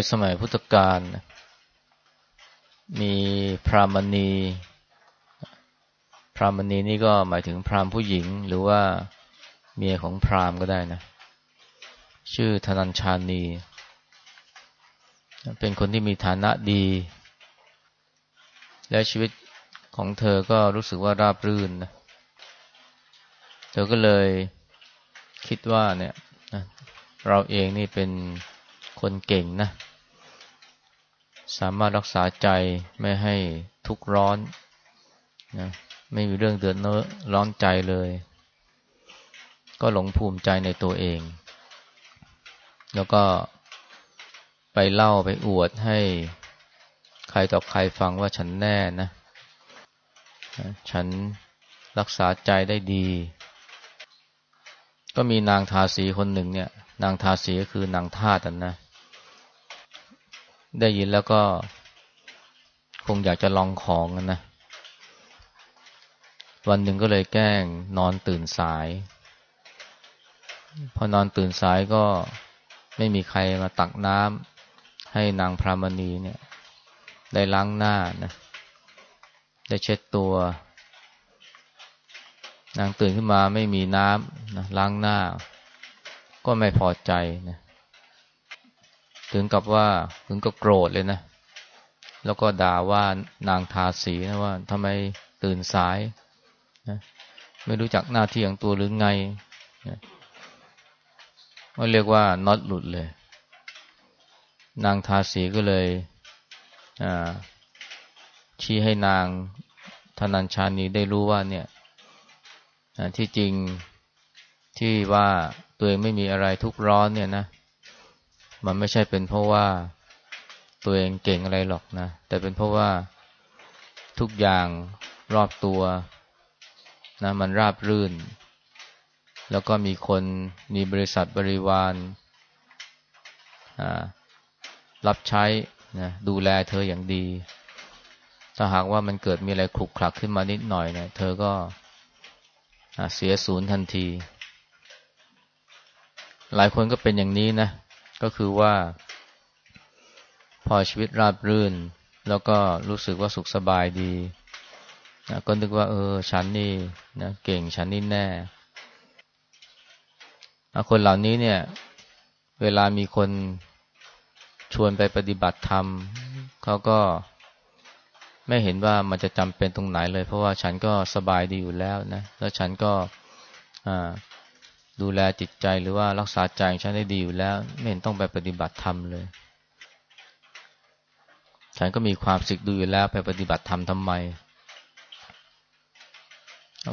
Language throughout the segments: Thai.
ในสมัยพุทธกาลมีพรามณี พรามณีนี่ก็หมายถึงพรามผู้หญิง หรือว่าเมียของพรามก็ได้นะ ชื่อธนัญชานี เป็นคนที่มีฐานะดี และชีวิตของเธอก็รู้สึกว่าราบรื่นนะเธอก็เลยคิดว่าเนี่ยเราเองนี่เป็นคนเก่งนะ สามารถรักษาใจไม่ให้ทุกข์ร้อนนะไม่มีเรื่องเดือดร้อนใจเลย ก็หลงภูมิใจในตัวเอง แล้วก็ไปเล่าไปอวดให้ใครต่อใครฟังว่าฉันแน่นะ ฉันรักษาใจได้ดี ก็มีนางทาสีคนหนึ่งเนี่ย นางทาสีก็คือนางทาตนะ ได้ยินแล้วก็คงอยากจะลองของนะ วันหนึ่งก็เลยแกล้งนอนตื่นสาย พอนอนตื่นสายก็ไม่มีใครมาตักน้ำให้นางพรามณีเนี่ย ได้ล้างหน้านะ ได้เช็ดตัว นางตื่นขึ้นมาไม่มีน้ำนะล้างหน้า ก็ไม่พอใจนะ ถึงกับว่าถึงก็โกรธเลยนะ แล้วก็ด่าว่านางทาสีนะว่าทำไมตื่นสายนะไม่รู้จักหน้าที่ของตัวหรือไงนะก็เรียกว่าน็อตหลุดเลย นางทาสีก็เลยชี้ให้นางธนัญชานีได้รู้ว่าเนี่ยที่จริงที่ว่าตัวเองไม่มีอะไรทุกร้อนเนี่ยนะ มันไม่ใช่เป็นเพราะว่าตัวเองเก่งอะไรหรอกนะ แต่เป็นเพราะว่าทุกอย่างรอบตัวนะมันราบรื่น แล้วก็มีคนมีบริษัทบริวารรับใช้นะดูแลเธออย่างดี ถ้าหากว่ามันเกิดมีอะไรคลุกคลักขึ้นมานิดหน่อยเนะี่ยเธอก็เสียศูนย์ทันที หลายคนก็เป็นอย่างนี้นะ ก็คือว่า พอชีวิตราบรื่น แล้วก็รู้สึกว่าสุขสบายดีนะก็นึกว่า เออ ฉันนี่นะเก่งฉันนี่แน่คนเหล่านี้เนี่ย เวลามีคนชวนไปปฏิบัติธรรมเขาก็ไม่เห็นว่ามันจะจำเป็นตรงไหนเลย เพราะว่าฉันก็สบายดีอยู่แล้วนะ แล้วฉันก็อ่า ดูแลจิตใจหรือว่ารักษาใจฉันได้ดีอยู่แล้ว ไม่เห็นต้องไปปฏิบัติธรรมเลย ฉันก็มีความสิกดูอยู่แล้วไปปฏิบัติธรรมทำไม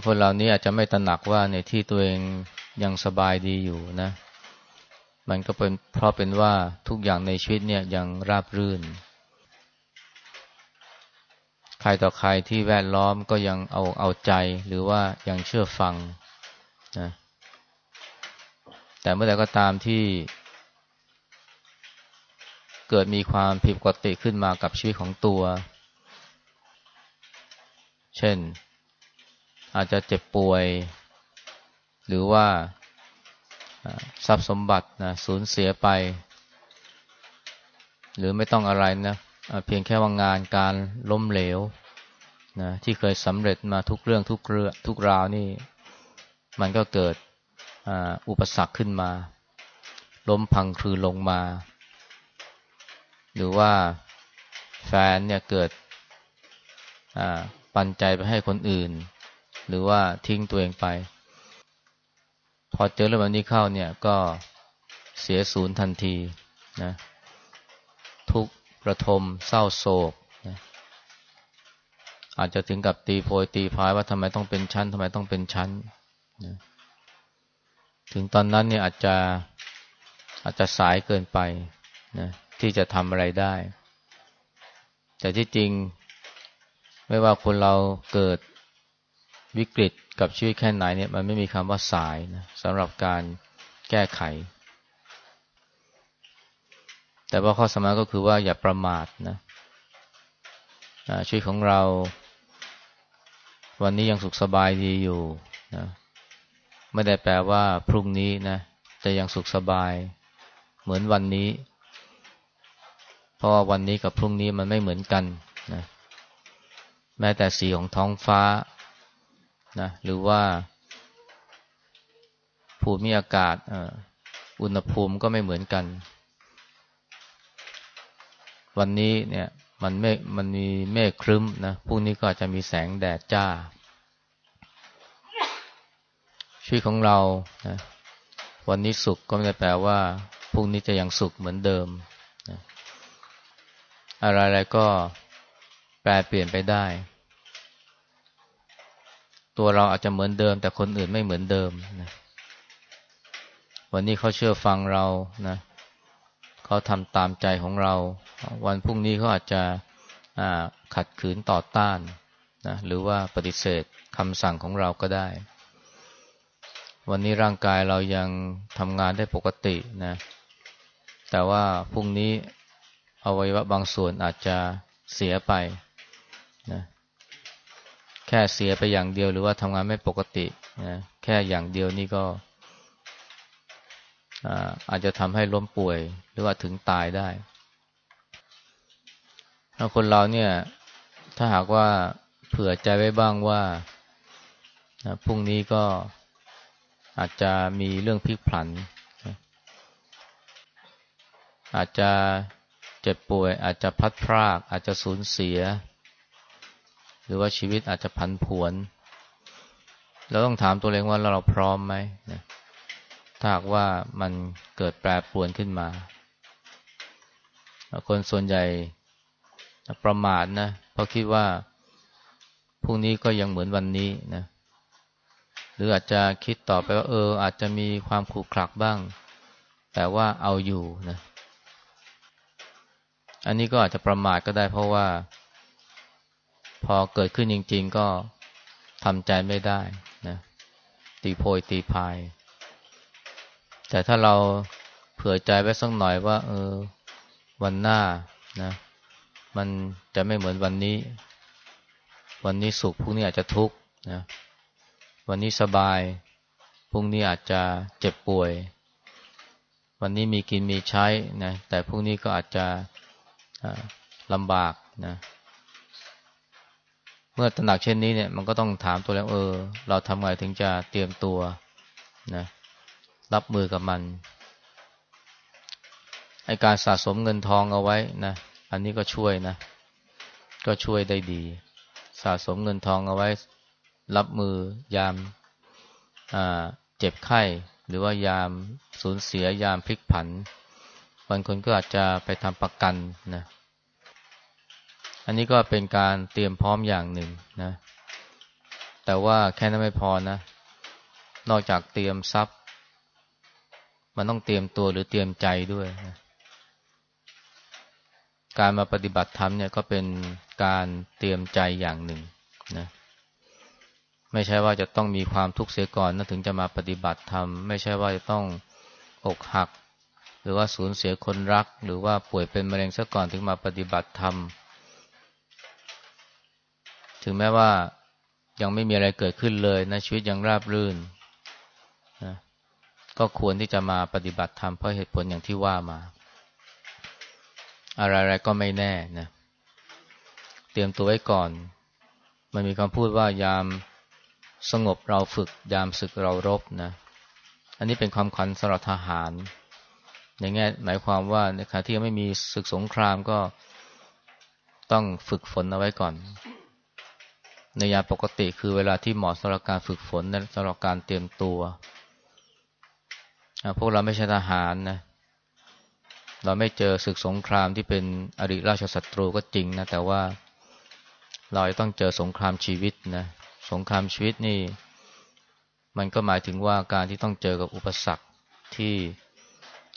คนเหล่านี้อาจจะไม่ตระหนักว่าในที่ตัวเองยังสบายดีอยู่นะ มันก็เป็นเพราะเป็นว่าทุกอย่างในชีวิตเนี่ยยังราบรื่น ใครต่อใครที่แวดล้อมก็ยังเอาเอาใจหรือว่ายังเชื่อฟังนะ แต่เมื่อใดก็ตามที่ เกิดมีความผิดปกติขึ้นมากับชีวิตของตัว เช่น อาจจะเจ็บป่วย หรือว่าทรัพย์สมบัตินะสูญเสียไป หรือไม่ต้องอะไรนะเพียงแค่ว่างานการล้มเหลวนะที่เคยสำเร็จมาทุกเรื่องทุกเรื่องทุกราวนี่ มันก็เกิด อุปสรรคขึ้นมา ล้มพังคลือลงมา หรือว่าแฟนเนี่ยเกิดปันใจไปให้คนอื่น หรือว่าทิ้งตัวเองไป พอเจอเรื่องแบบนี้เข้าเนี่ยก็เสียศูนย์ทันทีนะทุกประทมเศร้าโศกนะอาจจะถึงกับตีโพยตีพายว่าทำไมต้องเป็นชั้นทำไมต้องเป็นชั้นนะ ถึงตอนนั้นเนี่ยอาจจะอาจจะสายเกินไปนะที่จะทำอะไรได้ แต่ที่จริงไม่ว่าคนเราเกิดวิกฤตกับชีวิตแค่ไหนเนี่ยมันไม่มีคำว่าสายนะสำหรับการแก้ไข แต่ว่าข้อสำคัญก็คือว่าอย่าประมาทนะชีวิตของเรา วันนี้ยังสุขสบายดีอยู่นะ ไม่ได้แปลว่าพรุ่งนี้นะจะยังสุขสบาย เหมือนวันนี้ เพราะว่าวันนี้กับพรุ่งนี้มันไม่เหมือนกันนะแม้แต่สีของท้องฟ้านะหรือว่า ภูมิอากาศอุณหภูมิก็ไม่เหมือนกัน วันนี้เนี่ยมันเมฆมันมีเมฆครึ้มนะพรุ่งนี้ก็จะมีแสงแดดจ้า ชีวิตของเรานะวันนี้สุขก็ไม่ได้แปลว่าพรุ่งนี้จะยังสุขเหมือนเดิมนะอะไรๆก็แปลเปลี่ยนไปได้ ตัวเราอาจจะเหมือนเดิม แต่คนอื่นไม่เหมือนเดิมนะวันนี้เขาเชื่อฟังเรานะเขาทำตามใจของเรา วันพรุ่งนี้เขาอาจจะขัดขืนต่อต้านนะหรือว่าปฏิเสธคำสั่งของเราก็ได้ วันนี้ร่างกายเรายังทำงานได้ปกตินะ แต่ว่าพรุ่งนี้อวัยวะบางส่วนอาจจะเสียไปนะแค่เสียไปอย่างเดียวหรือว่าทำงานไม่ปกตินะแค่อย่างเดียวนี่ก็อาจจะทำให้ล้มป่วยหรือว่าถึงตายได้ ถ้าคนเราเนี่ย ถ้าหากว่าเผื่อใจไว้บ้างว่าพรุ่งนี้ก็ อาจจะมีเรื่องพลิกผัน อาจจะเจ็บป่วย อาจจะพัดพราก อาจจะสูญเสีย หรือว่าชีวิตอาจจะผันผวน เราต้องถามตัวเองว่าเราพร้อมไหมนะถ้าหากว่ามันเกิดแปรปรวนขึ้นมา คนส่วนใหญ่ประมาทนะเพราะคิดว่าพรุ่งนี้ก็ยังเหมือนวันนี้นะเหรืออาจจะคิดต่อไปว่าเออ อาจจะมีความขรุขระบ้าง แต่ว่าเอาอยู่นะอันนี้ก็อาจจะประมาทก็ได้เพราะว่า พอเกิดขึ้นจริง ๆ ก็ทำใจไม่ได้นะตีโพยตีพาย แต่ถ้าเราเผื่อใจไว้สักหน่อยว่า เออ วันหน้านะ มันจะไม่เหมือนวันนี้ วันนี้สุขพรุ่งนี้อาจจะทุกข์นะ วันนี้สบาย พรุ่งนี้อาจจะเจ็บป่วย วันนี้มีกินมีใช้นะ แต่พรุ่งนี้ก็อาจจะลำบากนะ เมื่อตระหนักเช่นนี้เนี่ยมันก็ต้องถามตัวแล้วเออ เราทำไงถึงจะเตรียมตัวนะรับมือกับมันไอการสะสมเงินทองเอาไว้นะ อันนี้ก็ช่วยนะ ก็ช่วยได้ดี สะสมเงินทองเอาไว้ รับมือยามเจ็บไข้ หรือว่ายามสูญเสียยามพลิกผันบางคนก็อาจจะไปทำประกันนะอันนี้ก็เป็นการเตรียมพร้อมอย่างหนึ่งนะแต่ว่าแค่นั้นไม่พอนะ นอกจากเตรียมทรัพย์ มันต้องเตรียมตัวหรือเตรียมใจด้วยนะการมาปฏิบัติธรรมเนี่ยก็เป็นการเตรียมใจอย่างหนึ่งนะ ไม่ใช่ว่าจะต้องมีความทุกข์เสียก่อนนะถึงจะมาปฏิบัติธรรม ไม่ใช่ว่าจะต้องอกหัก หรือว่าสูญเสียคนรัก หรือว่าป่วยเป็นมะเร็งซะก่อนถึงมาปฏิบัติธรรม ถึงแม้ว่ายังไม่มีอะไรเกิดขึ้นเลยนะชีวิตยังราบรื่นนะก็ควรที่จะมาปฏิบัติธรรมเพราะเหตุผลอย่างที่ว่ามา อะไรๆก็ไม่แน่นะเตรียมตัวไว้ก่อน มันมีคำพูดว่ายาม สงบเราฝึกยามศึกเรารบนะ อันนี้เป็นความขวัญสำหรับทหารอย่างงี้หมายความว่าในขณะที่ยังไม่มีศึกสงครามก็ต้องฝึกฝนเอาไว้ก่อน ในยามปกติคือเวลาที่เหมาะสำหรับการฝึกฝนสำหรับการเตรียมตัวพวกเราไม่ใช่ทหารนะเราไม่เจอศึกสงครามที่เป็นอริราชศัตรูก็จริงนะแต่ว่าเราต้องเจอสงครามชีวิตนะ สงครามชีวิตนี่ มันก็หมายถึงว่าการที่ต้องเจอกับอุปสรรคที่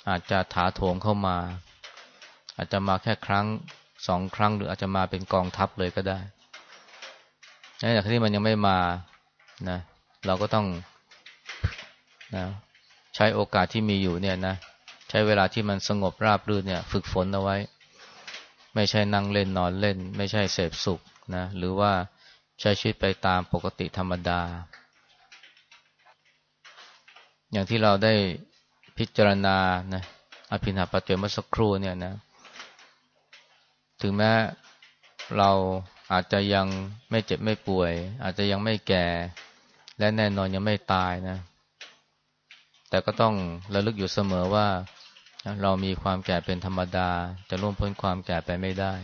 อาจจะถาโถมเข้ามา อาจจะมาแค่ครั้งสองครั้ง หรืออาจจะมาเป็นกองทัพเลยก็ได้ในขณะที่มันยังไม่มานะเราก็ต้องนะใช้โอกาสที่มีอยู่เนี่ยนะใช้เวลาที่มันสงบราบรื่นเนี่ย ฝึกฝนเอาไว้ ไม่ใช่นั่งเล่นนอนเล่น ไม่ใช่เสพสุขนะหรือว่า ใช้ชีวิตไปตามปกติธรรมดา อย่างที่เราได้พิจารณานะอภินาปัจเจมสักครู่เนี่ยนะ ถึงแม้เราอาจจะยังไม่เจ็บไม่ป่วย อาจจะยังไม่แก่ และแน่นอนยังไม่ตายนะ แต่ก็ต้องระลึกอยู่เสมอว่าเรามีความแก่เป็นธรรมดา จะล่วงพ้นความแก่ไปไม่ได้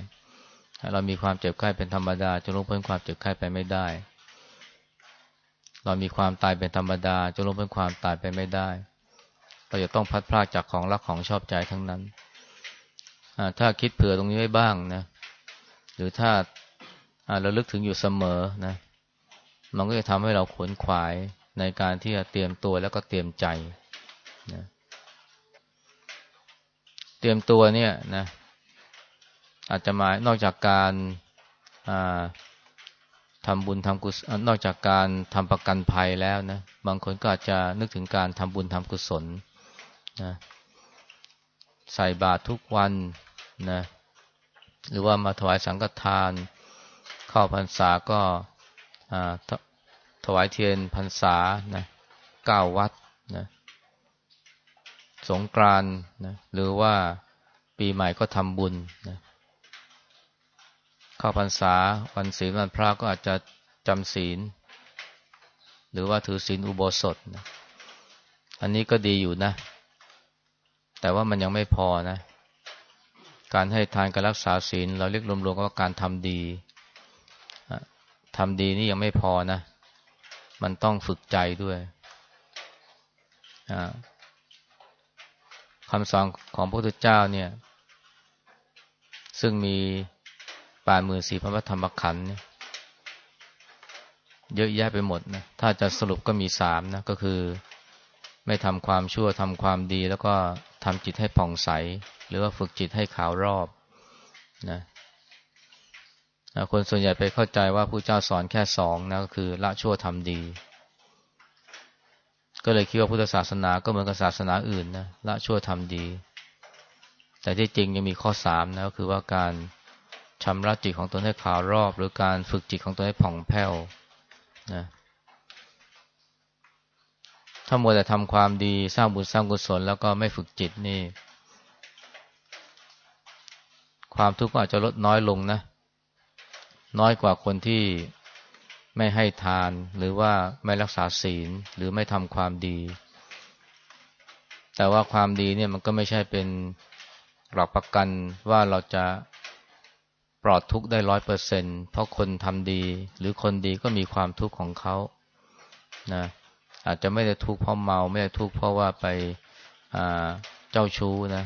เรามีความเจ็บไข้เป็นธรรมดาจะล่วงพ้นความเจ็บไข้ไปไม่ได้ เรามีความตายเป็นธรรมดาจะล่วงพ้นความตายไปไม่ได้ เราจะต้องพัดพลาดจากของรักของชอบใจทั้งนั้น ถ้าคิดเผื่อตรงนี้ไว้บ้างนะ หรือถ้าเราลึกถึงอยู่เสมอนะ มันก็จะทำให้เราขวนขวายในการที่จะเตรียมตัวแล้วก็เตรียมใจนะเตรียมตัวเนี่ยนะ อาจจะมานอกจากการทำบุญทำกุศลนอกจากการทำประกันภัยแล้วนะบางคนก็อาจจะนึกถึงการทำบุญทำกุศลนะใส่บาตรทุกวันนะหรือว่ามาถวายสังฆทาน เข้าพรรษาก็ถวายเทียนพรรษานะเก้าวัดนะสงกรานนะหรือว่าปีใหม่ก็ทำบุญนะ เข้าพรรษาวันศีลวันพระก็อาจจะจำศีล หรือว่าถือศีลอุโบสถนะอันนี้ก็ดีอยู่นะ แต่ว่ามันยังไม่พอนะ การให้ทานการรักษาศีล เราเรียกรวมๆว่าการทำดีทำดีนี่ยังไม่พอนะ มันต้องฝึกใจด้วยคำสอนของพระพุทธเจ้าเนี่ย ซึ่งมี แปดหมื่นสี่พันธรรมขันธ์เยอะแยะไปหมดนะ ถ้าจะสรุปก็มีสามนะ ก็คือ ไม่ทำความชั่วทำความดี แล้วก็ทำจิตให้ผ่องใส หรือว่าฝึกจิตให้ขาวรอบนะคนส่วนใหญ่ไปเข้าใจว่าผู้เจ้าสอนแค่สองนะก็คือละชั่วทำดี ก็เลยคิดว่าพุทธศาสนาก็เหมือนกับศาสนาอื่นนะละชั่วทำดี แต่ที่จริงยังมีข้อสามนะก็คือว่าการ ชำระจิตของตนให้ขาวรอบ หรือการฝึกจิตของตนให้ผ่องแผ้วนะถ้ามัวแต่ทำความดีสร้างบุญสร้างกุศลแล้วก็ไม่ฝึกจิตนี่ ความทุกข์ก็อาจจะลดน้อยลงนะ น้อยกว่าคนที่ไม่ให้ทานหรือว่าไม่รักษาศีลหรือไม่ทำความดี แต่ว่าความดีเนี่ยมันก็ไม่ใช่เป็นหลักประกันว่าเราจะ ลอดทุกข์ได้ร้อยเปอร์เซ็นเพราะคนทำดี หรือคนดีก็มีความทุกข์ของเขานะอาจจะไม่ได้ทุกข์เพราะเมาไม่ได้ทุกข์เพราะว่าไปเจ้าชู้นะ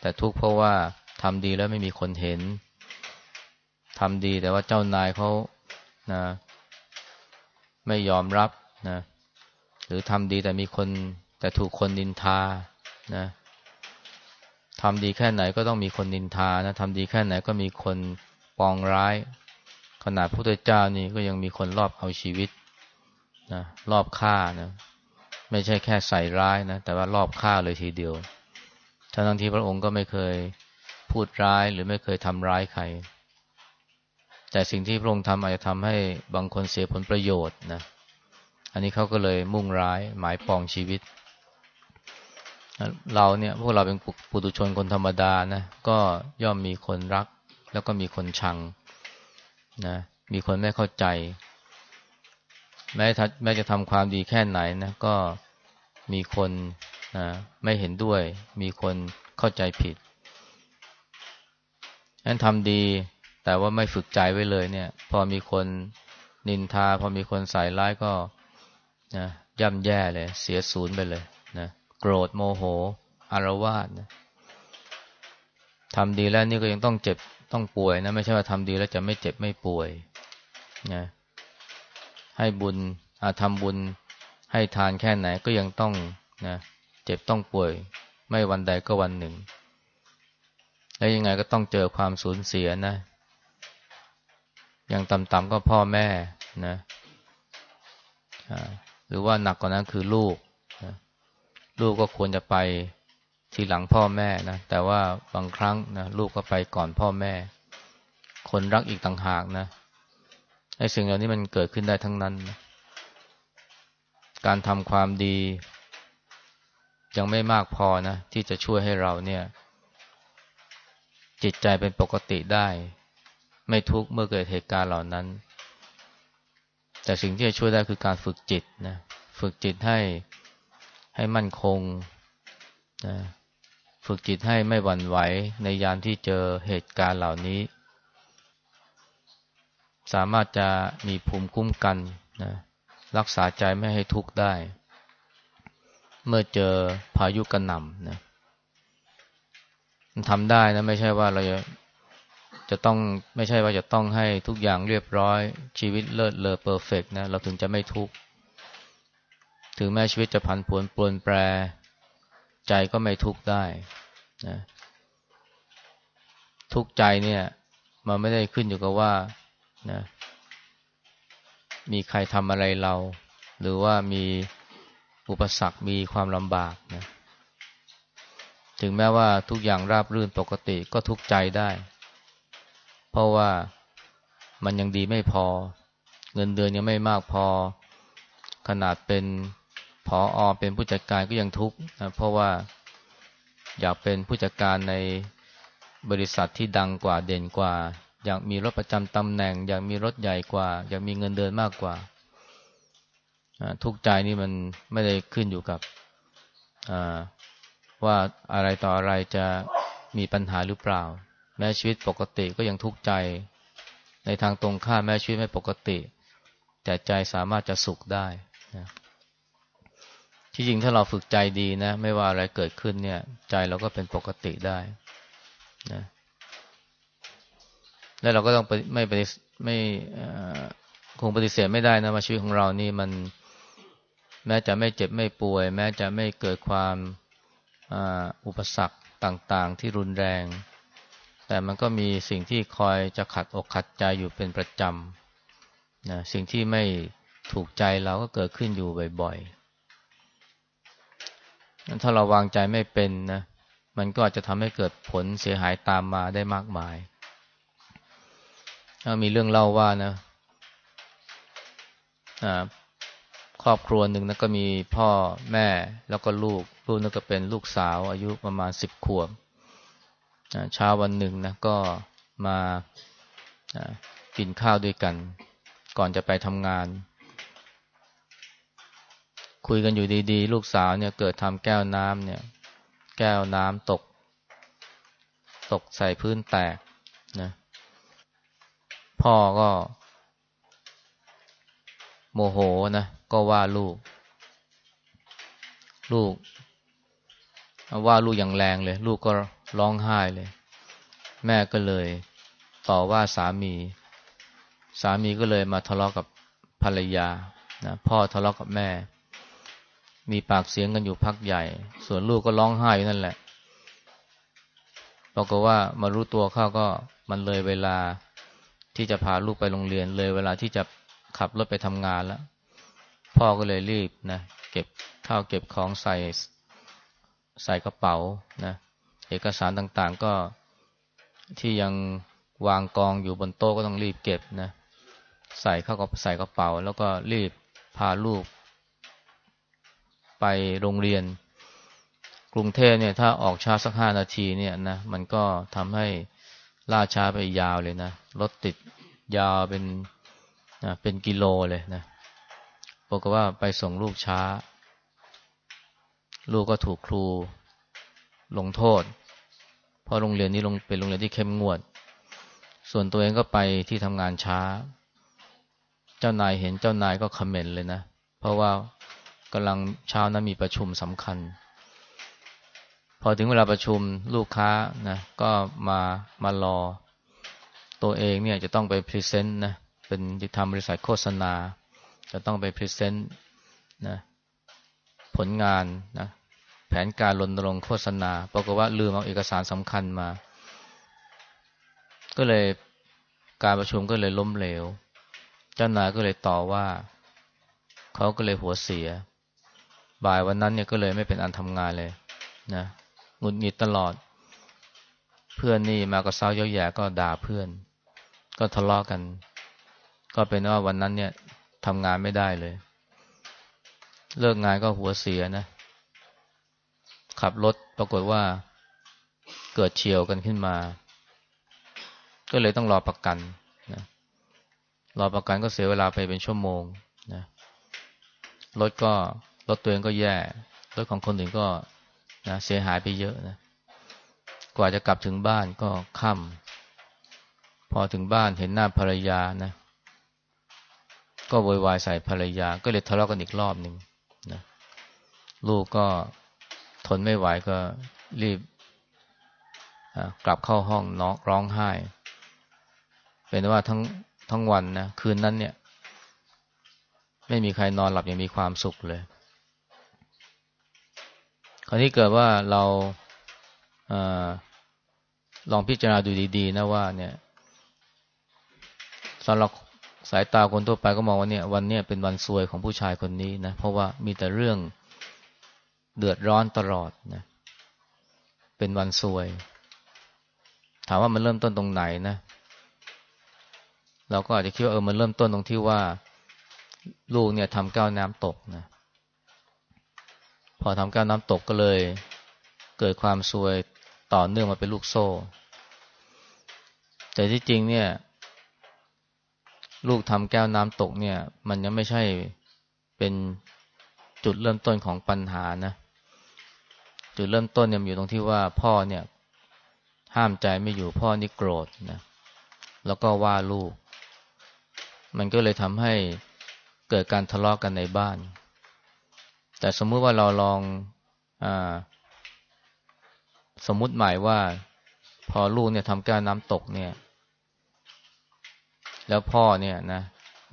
แต่ทุกข์เพราะว่าทำดีแล้วไม่มีคนเห็นทำดีแต่ว่าเจ้านายเขานะไม่ยอมรับนะหรือทำดีแต่มีคนแต่ถูกคนนินทานะ ทำดีแค่ไหนก็ต้องมีคนนินทานะทำดีแค่ไหนก็มีคนปองร้าย ขนาดพระพุทธเจ้านี่ก็ยังมีคนรอบเอาชีวิตนะรอบฆ่านะไม่ใช่แค่ใส่ร้ายนะแต่ว่ารอบฆ่าเลยทีเดียวทั้งที่พระองค์ก็ไม่เคยพูดร้ายหรือไม่เคยทำร้ายใคร แต่สิ่งที่พระองค์ทำอาจจะทำให้บางคนเสียผลประโยชน์นะ อันนี้เขาก็เลยมุ่งร้ายหมายปองชีวิต เราเนี่ยพวกเราเป็นปุถุชนคนธรรมดานะก็ย่อมมีคนรัก แล้วก็มีคนชังนะมีคนไม่เข้าใจ แม้แม้จะทำความดีแค่ไหนนะก็มีคนนะไม่เห็นด้วย มีคนเข้าใจผิดนั้นทำดีแต่ว่าไม่ฝึกใจไว้เลยเนี่ย พอมีคนนินทา พอมีคนใส่ร้ายก็นะย่ำแย่เลย เสียศูนย์ไปเลยนะ โกรธโมโหอารวาสนะทำดีแล้วนี่ก็ยังต้องเจ็บต้องป่วยนะไม่ใช่ว่าทำดีแล้วจะไม่เจ็บไม่ป่วยนะให้บุญอาทำบุญให้ทานแค่ไหนก็ยังต้องนะเจ็บต้องป่วย ไม่วันใดก็วันหนึ่ง แล้วยังไงก็ต้องเจอความสูญเสียนะ อย่างต่ำๆก็พ่อแม่นะหรือว่าหนักกว่านั้นคือลูก ลูกก็ควรจะไปทีหลังพ่อแม่นะ แต่ว่าบางครั้งนะลูกก็ไปก่อนพ่อแม่ คนรักอีกต่างหากนะไอ้สิ่งเหล่านี้มันเกิดขึ้นได้ทั้งนั้นนะการทำความดี ยังไม่มากพอนะ ที่จะช่วยให้เราเนี่ย จิตใจเป็นปกติได้ ไม่ทุกข์เมื่อเกิดเหตุการณ์เหล่านั้น แต่สิ่งที่จะช่วยได้คือการฝึกจิตนะ ฝึกจิตให้ ให้มั่นคงนะฝึกจิตให้ไม่หวั่นไหวในยามที่เจอเหตุการณ์เหล่านี้ สามารถจะมีภูมิคุ้มกันนะรักษาใจไม่ให้ทุกข์ได้ เมื่อเจอพายุกระหน่ำนะมันทำได้นะไม่ใช่ว่าเราจะจะต้องไม่ใช่ว่าจะต้องให้ทุกอย่างเรียบร้อยชีวิตเลิศเลอเพอร์เฟกนะเราถึงจะไม่ทุกข์ ถึงแม้ชีวิตจะผันผวนปลนแปร ใจก็ไม่ทุกข์ได้นะทุกข์ใจเนี่ย มันไม่ได้ขึ้นอยู่กับว่านะมีใครทำอะไรเรา หรือว่ามีอุปสรรคมีความลำบากนะถึงแม้ว่าทุกอย่างราบรื่นปกติก็ทุกข์ใจได้ เพราะว่ามันยังดีไม่พอ เงินเดือนยังไม่มากพอ ขนาดเป็น ผออเป็นผู้จัดการก็ยังทุกข์นะเพราะว่าอยากเป็นผู้จัดการในบริษัทที่ดังกว่าเด่นกว่า อยากมีรถประจำตำแหน่ง อยากมีรถใหญ่กว่า อยากมีเงินเดือนมากกว่า ทุกข์ใจนี่มันไม่ได้ขึ้นอยู่กับว่าอะไรต่ออะไรจะมีปัญหาหรือเปล่า แม้ชีวิตปกติก็ยังทุกข์ใจ ในทางตรงข้ามแม้ชีวิตไม่ปกติ แต่ใจสามารถจะสุขได้นะ ที่จริงถ้าเราฝึกใจดีนะ ไม่ว่าอะไรเกิดขึ้นเนี่ย ใจเราก็เป็นปกติได้นะแล้วเราก็ต้องไม่ไปไม่คงปฏิเสธไม่ได้นะว่าชีวิตของเรานี่มัน แม้จะไม่เจ็บไม่ป่วย แม้จะไม่เกิดความอุปสรรคต่างๆ ที่รุนแรง แต่มันก็มีสิ่งที่คอยจะขัดอกขัดใจอยู่เป็นประจำนะสิ่งที่ไม่ถูกใจเราก็เกิดขึ้นอยู่บ่อยๆ ถ้าเราวางใจไม่เป็นนะมันก็อาจจะทำให้เกิดผลเสียหายตามมาได้มากมายมีเรื่องเล่าว่านะครอบครัวหนึ่งนะก็มีพ่อแม่แล้วก็ลูก ลูกนั่นก็เป็นลูกสาวอายุประมาณสิบขวบเช้าวันหนึ่งนะก็มากินข้าวด้วยกัน ก่อนจะไปทำงาน คุยกันอยู่ดีๆ ลูกสาวเนี่ยเกิดทำแก้วน้ำเนี่ย แก้วน้ำตก ตกใส่พื้นแตกนะพ่อก็ โมโหนะก็ว่าลูก ลูกว่าลูกอย่างแรงเลย ลูกก็ร้องไห้เลย แม่ก็เลย ต่อว่าสามี สามีก็เลยมาทะเลาะกับภรรยานะพ่อทะเลาะกับแม่ มีปากเสียงกันอยู่พักใหญ่ ส่วนลูกก็ร้องไห้อยู่นั่นแหละบอกว่ามารู้ตัวเข้าก็มันเลยเวลาที่จะพาลูกไปโรงเรียนเลย เวลาที่จะขับรถไปทำงานแล้ว พ่อก็เลยรีบนะเก็บข้าวเก็บของใส่ใส่กระเป๋านะเอกสารต่างๆก็ที่ยังวางกองอยู่บนโต๊ะก็ต้องรีบเก็บนะ ใส่เข้ากับใส่กระเป๋า แล้วก็รีบพาลูก ไปโรงเรียน กรุงเทพเนี่ย ถ้าออกช้าสักห้านาทีเนี่ยนะมันก็ทำให้ล่าช้าไปยาวเลยนะรถติดยาวเป็นนะเป็นกิโลเลยนะบอกว่าไปส่งลูกช้า ลูกก็ถูกครูลงโทษ เพราะโรงเรียนนี้เป็นโรงเรียนที่เข้มงวด ส่วนตัวเองก็ไปที่ทำงานช้า เจ้านายเห็นเจ้านายก็ comment เลยนะ เพราะว่า กำลังเช้านั้นมีประชุมสำคัญ พอถึงเวลาประชุมลูกค้านะก็มามารอ ตัวเองเนี่ยจะต้องไป present นะเป็นที่ทำบริษัทโฆษณา จะต้องไป presentนะผลงานนะแผนการรณรงค์โฆษณาปรากฏว่าลืมเอาเอกสารสำคัญมา ก็เลยการประชุมก็เลยล้มเหลว เจ้านายก็เลยต่อว่า เขาก็เลยหัวเสีย บ่ายวันนั้นเนี่ยก็เลยไม่เป็นอันทำงานเลยนะหงุดหงิดตลอด เพื่อนนี่มากระเซ้าเย้าแย่ก็ด่าเพื่อน ก็ทะเลาะกัน ก็เป็นว่าวันนั้นเนี่ยทำงานไม่ได้เลย เลิกงานก็หัวเสียนะ ขับรถปรากฏว่าเกิดเฉียวกันขึ้นมา ก็เลยต้องรอประกันนะรอประกันก็เสียเวลาไปเป็นชั่วโมงนะรถก็ รถตัวเองก็แย่ รถของคนอื่นก็นะเสียหายไปเยอะนะ กว่าจะกลับถึงบ้านก็ค่ำพอถึงบ้านเห็นหน้าภรรยานะ ก็โวยวายใส่ภรรยา ก็เลยทะเลาะกันอีกรอบหนึ่งนะลูกก็ทนไม่ไหวก็รีบกลับเข้าห้องน้องร้องไห้ เป็นว่าทั้งทั้งวันนะคืนนั้นเนี่ย ไม่มีใครนอนหลับอย่างมีความสุขเลย คราวนี้เกิดว่าเราอลองพิจารณาดูดี ๆ นะว่า เนี่ยสำหรับสายตาคนทั่วไปก็มองว่าเนี่ย วันเนี้ยเป็นวันซวยของผู้ชายคนนี้นะ เพราะว่ามีแต่เรื่องเดือดร้อนตลอดนะ เป็นวันซวย ถามว่ามันเริ่มต้นตรงไหนนะ เราก็อาจจะคิดว่าเออมันเริ่มต้นตรงที่ว่า ลูกเนี่ยทำก้าวน้ำตกนะ พอทำก้าวน้ำตกก็เลย เกิดความซวยต่อเนื่องมาเป็นลูกโซ่ แต่ที่จริงเนี่ย ลูกทำแก้วน้ำตกเนี่ย มันยังไม่ใช่เป็นจุดเริ่มต้นของปัญหานะ จุดเริ่มต้นเนี่ยอยู่ตรงที่ว่าพ่อเนี่ย ห้ามใจไม่อยู่พ่อนี่โกรธนะ แล้วก็ว่าลูก มันก็เลยทำให้เกิดการทะเลาะกกันในบ้าน แต่สมมุติว่าเราลองอสมมุติหมายว่า พอลูกเนี่ยทำแก้วน้ำตกเนี่ย แล้วพ่อเนี่ยนะ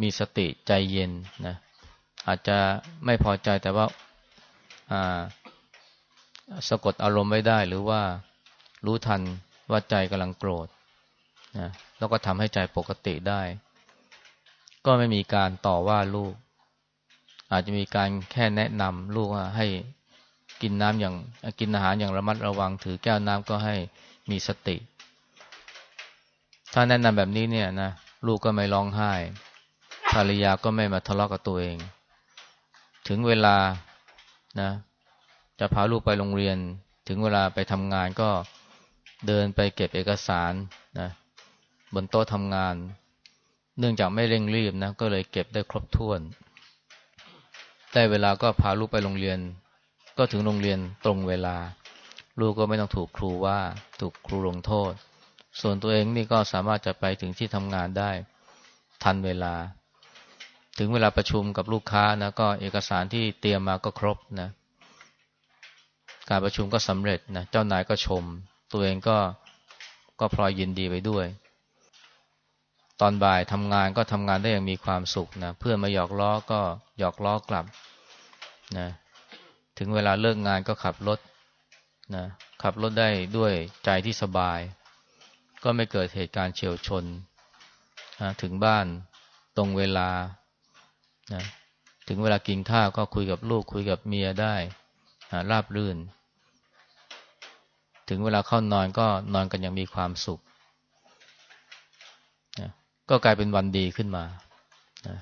มีสติใจเย็นนะ อาจจะไม่พอใจแต่ว่าอ่าสะกดอารมณ์ไว้ได้ หรือว่ารู้ทันว่าใจกำลังโกรธนะแล้วก็ทำให้ใจปกติได้ ก็ไม่มีการต่อว่าลูก อาจจะมีการแค่แนะนำลูกว่าให้กินน้ำอย่างกินอาหารอย่างระมัดระวัง ถือแก้วน้ำก็ให้มีสติ ถ้าแนะนำแบบนี้เนี่ยนะลูกก็ไม่ร้องไห้ ภรรยาก็ไม่มาทะเลาะกกับตัวเอง ถึงเวลานะ จะพาลูกไปโรงเรียน ถึงเวลาไปทำงานก็เดินไปเก็บเอกสารนะบนโต๊ะทำงาน เนื่องจากไม่เร่งรีบนะก็เลยเก็บได้ครบถ้วน ได้เวลาก็พาลูกไปโรงเรียน ก็ถึงโรงเรียนตรงเวลา ลูกก็ไม่ต้องถูกครูว่าถูกครูลงโทษ ส่วนตัวเองนี่ก็สามารถจะไปถึงที่ทำงานได้ ทันเวลา ถึงเวลาประชุมกับลูกค้านะก็เอกสารที่เตรียมมาก็ครบนะ การประชุมก็สำเร็จนะเจ้านายก็ชม ตัวเองก็ก็พลอยยินดีไปด้วย ตอนบ่ายทำงานก็ทำงานได้อย่างมีความสุขนะเพื่อนมาหยอกล้อก็หยอกล้อกลับนะถึงเวลาเลิกงานก็ขับรถนะขับรถได้ด้วยใจที่สบาย ก็ไม่เกิดเหตุการณ์เฉียวชนนะถึงบ้านตรงเวลานะถึงเวลากินข้าวก็คุยกับลูกคุยกับเมียได้ราบรื่น ถึงเวลาเข้านอนก็นอนกันอย่างมีความสุข ก็กลายเป็นวันดีขึ้นมานะ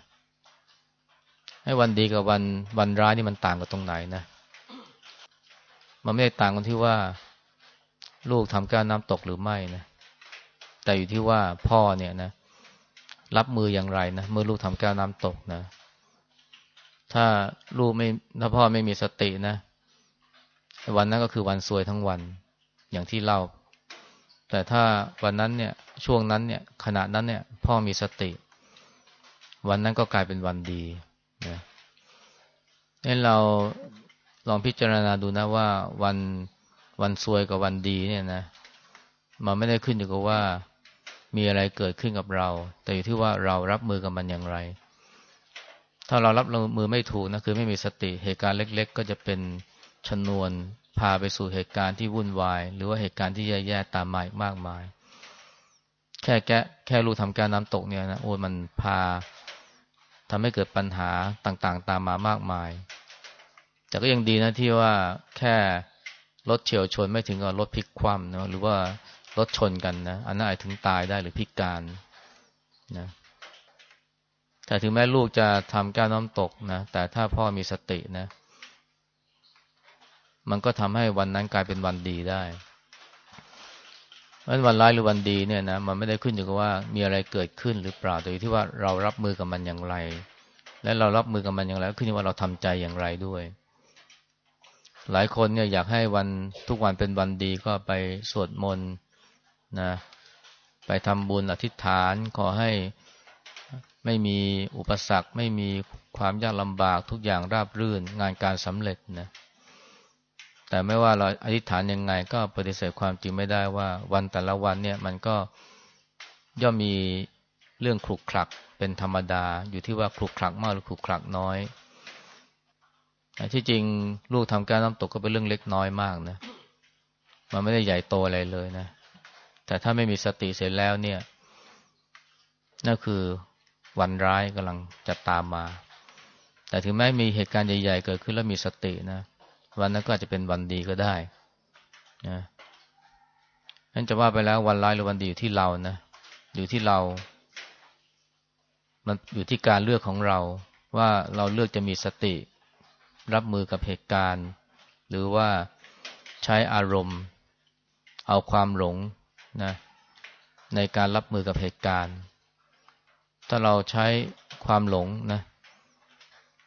ให้วันดีกับวันวันร้ายนี่มันต่างกันตรงไหนนะ มันไม่ได้ต่างกันที่ว่า ลูกทำการน้ำตกหรือไม่นะ แต่อยู่ที่ว่าพ่อเนี่ยนะ รับมืออย่างไรนะเมื่อลูกทำแก้วน้ำตกนะ ถ้าลูกไม่ถ้าพ่อไม่มีสตินะวันนั้นก็คือวันซวยทั้งวัน อย่างที่เล่า แต่ถ้าวันนั้นเนี่ยช่วงนั้นเนี่ยขณะนั้นเนี่ยพ่อมีสติ วันนั้นก็กลายเป็นวันดีนะนี่เราลองพิจารณาดูนะว่าวันวันซวยกับวันดีเนี่ยนะมันไม่ได้ขึ้นอยู่กับว่ามีอะไรเกิดขึ้นกับเรา แต่อยู่ที่ว่าเรารับมือกับมันอย่างไร ถ้าเรารับมือไม่ถูกนะคือไม่มีสติเหตุการณ์เล็ก ๆ ก็จะเป็นชนวน พาไปสู่เหตุการณ์ที่วุ่นวาย หรือว่าเหตุการณ์ที่แย่ๆตามมาอีกมากมาย แค่แกแค่รู้ทำการน้ำตกเนี่ยนะโอ้ยมันพาทำให้เกิดปัญหาต่างๆ ตามมามากมาย แต่ก็ยังดีนะที่ว่าแค่รถเฉียวชนไม่ถึงกับรถพลิกคว่ำนะหรือว่ารถชนกันนะอันนั้นอาจถึงตายได้หรือพิการนะแต่ถึงแม้ลูกจะทำการน้ำตกนะแต่ถ้าพ่อมีสตินะ มันก็ทำให้วันนั้นกลายเป็นวันดีได้เพราะวันร้ายหรือวันดีเนี่ยนะมันไม่ได้ขึ้นอยู่กับว่ามีอะไรเกิดขึ้นหรือเปล่าแต่อยู่ที่ว่าเรารับมือกับมันอย่างไร และเรารับมือกับมันอย่างไรขึ้นอยู่ว่าเราทำใจอย่างไรด้วย หลายคนเนี่ยอยากให้วันทุกวันเป็นวันดีก็ไปสวดมนต์นะไปทำบุญอธิษฐาน ขอให้ไม่มีอุปสรรค ไม่มีความยากลำบากทุกอย่างราบรื่น งานการสำเร็จนะ แต่ไม่ว่าเราอธิษฐานยังไง ก็ปฏิเสธความจริงไม่ได้ว่า วันแต่ละวันเนี่ยมันก็ย่อมมีเรื่องคลุกคลักเป็นธรรมดา อยู่ที่ว่าคลุกคลักมากหรือคลุกคลักน้อยที่จริงลูกทำการน้ำตกก็เป็นเรื่องเล็กน้อยมากนะมันไม่ได้ใหญ่โตอะไรเลยนะ แต่ถ้าไม่มีสติเสร็จแล้วเนี่ยนั่นคือวันร้ายกำลังจะตามมา แต่ถึงแม้มีเหตุการณ์ใหญ่ ๆ เกิดขึ้นแล้วมีสตินะ วันนั้นก็อาจจะเป็นวันดีก็ได้นะนั่นจะว่าไปแล้ววันร้ายหรือวันดีอยู่ที่เรานะอยู่ที่เรา มันอยู่ที่การเลือกของเรา ว่าเราเลือกจะมีสติ รับมือกับเหตุการณ์ หรือว่าใช้อารมณ์ เอาความหลงนะในการรับมือกับเหตุการณ์ ถ้าเราใช้ความหลงนะ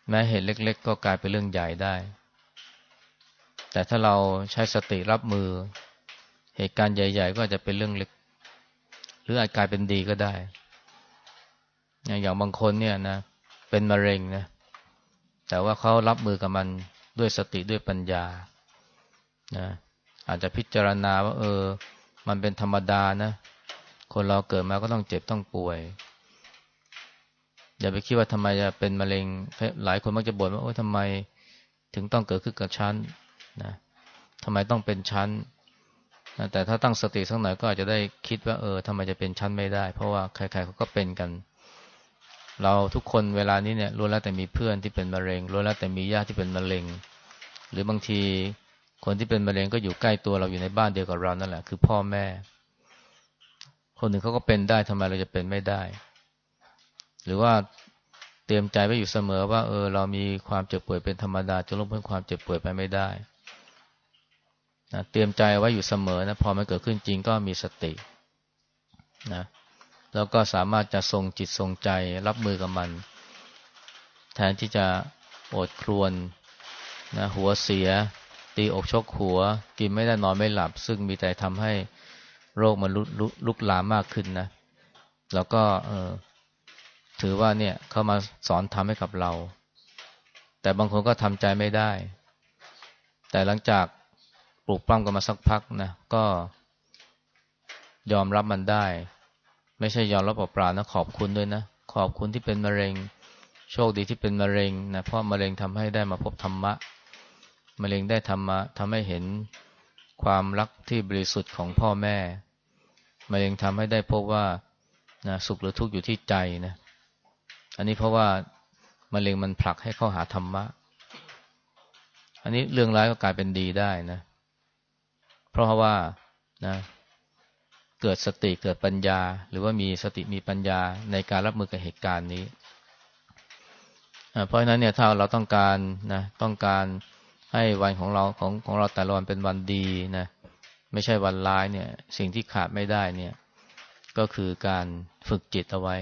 แม้เหตุเล็ก ๆ ก็กลายเป็นเรื่องใหญ่ได้ แต่ถ้าเราใช้สติรับมือ เหตุการณ์ใหญ่ ๆ ก็จะเป็นเรื่องเล็ก หรืออาจกลายเป็นดีก็ได้ อย่างบางคนเนี่ยนะ เป็นมะเร็งนะ แต่ว่าเขารับมือกับมันด้วยสติด้วยปัญญา นะ อาจจะพิจารณาว่า เออ มันเป็นธรรมดานะ คนเราเกิดมาก็ต้องเจ็บต้องป่วย อย่าไปคิดว่าทำไมจะเป็นมะเร็ง หลายคนมักจะบ่นว่าโอ้ทำไมถึงต้องเกิดขึ้นกับฉัน นะทำไมต้องเป็นชั้นนะแต่ถ้าตั้งสติสักหน่อยก็อาจจะได้คิดว่า เออทำไมจะเป็นชั้นไม่ได้ เพราะว่าใครๆเขาก็เป็นกัน เราทุกคนเวลานี้เนี่ยล้วนแล้วแต่มีเพื่อนที่เป็นมะเร็งล้วนแล้วแต่มีญาติที่เป็นมะเร็ง หรือบางทีคนที่เป็นมะเร็งก็อยู่ใกล้ตัวเราอยู่ในบ้านเดียวกับเรานั่นแหละคือพ่อแม่ คนหนึ่งเขาก็เป็นได้ทำไมเราจะเป็นไม่ได้ หรือว่าเตรียมใจไว้อยู่เสมอว่า เออ เรามีความเจ็บป่วยเป็นธรรมดาจะลบพ้นความเจ็บป่วยไปไม่ได้ นะเตรียมใจไว้อยู่เสมอนะพอมันเกิดขึ้นจริงก็มีสตินะแล้วก็สามารถจะทรงจิตทรงใจรับมือกับมัน แทนที่จะอดครวนนะหัวเสีย ตีอกชกหัว กินไม่ได้นอนไม่หลับ ซึ่งมีแต่ทำให้โรคมันลุลุกลามมากขึ้นนะ แล้วก็เออถือว่าเนี่ยเขามาสอนทำให้กับเรา แต่บางคนก็ทำใจไม่ได้ แต่หลังจาก ปลูกปล้ำกันมาสักพักนะก็ยอมรับมันได้ ไม่ใช่ยอมรับเปล่าๆนะขอบคุณด้วยนะ ขอบคุณที่เป็นมะเร็ง โชคดีที่เป็นมะเร็งนะเพราะมะเร็งทำให้ได้มาพบธรรมะมะเร็งได้ธรรมะทำให้เห็นความรักที่บริสุทธิ์ของพ่อแม่มะเร็งทำให้ได้พบว่านะสุขหรือทุกข์อยู่ที่ใจนะอันนี้เพราะว่ามะเร็งมันผลักให้เข้าหาธรรมะ อันนี้เรื่องร้ายก็กลายเป็นดีได้นะ เพราะว่านะเกิดสติเกิดปัญญา หรือว่ามีสติมีปัญญาในการรับมือกับเหตุการณ์นี้เพราะฉะนั้นเนี่ยถ้าเราต้องการนะต้องการให้วันของเราของของเราแต่ละวันเป็นวันดีนะไม่ใช่วันร้ายเนี่ย สิ่งที่ขาดไม่ได้เนี่ย ก็คือการฝึกจิตเอาไว้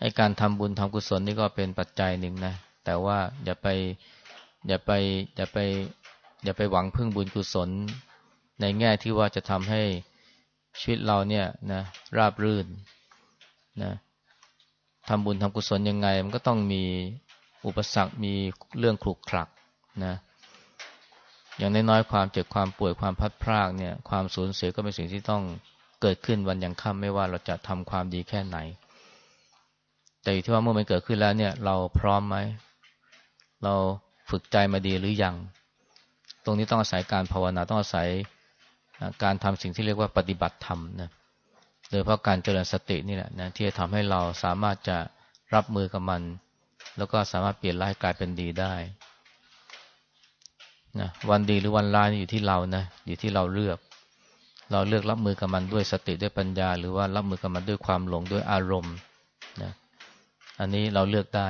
ไอ้การทำบุญทำกุศลนี่ก็เป็นปัจจัยหนึ่งนะแต่ว่าอย่าไปอย่าไปอย่าไป อย่าไปหวังพึ่งบุญกุศล ในแง่ที่ว่าจะทำให้ชีวิตเราเนี่ยนะราบรื่นนะทำบุญทำกุศลยังไง มันก็ต้องมีอุปสรรคมีเรื่องขลุกขลักนะอย่างน้อยๆความเจ็บความป่วยความพัดพรากเนี่ย ความสูญเสียก็เป็นสิ่งที่ต้องเกิดขึ้นวันยังค่ำไม่ว่าเราจะทำความดีแค่ไหน แต่อยู่ที่ว่าเมื่อมันเกิดขึ้นแล้วเนี่ย เราพร้อมไหมเราฝึกใจมาดีหรือยัง ตรงนี้ต้องอาศัยการภาวนาต้องอาศัย การทำสิ่งที่เรียกว่าปฏิบัติธรรมนะโดยเพราะการเจริญสตินี่แหละนะที่จะทำให้เราสามารถจะรับมือกับมัน แล้วก็สามารถเปลี่ยนร้ายกลายเป็นดีได้นะวันดีหรือวันร้ายอยู่ที่เรานะอยู่ที่เราเลือก เราเลือกรับมือกับมันด้วยสติด้วยปัญญา หรือว่ารับมือกับมันด้วยความหลงด้วยอารมณ์นะอันนี้เราเลือกได้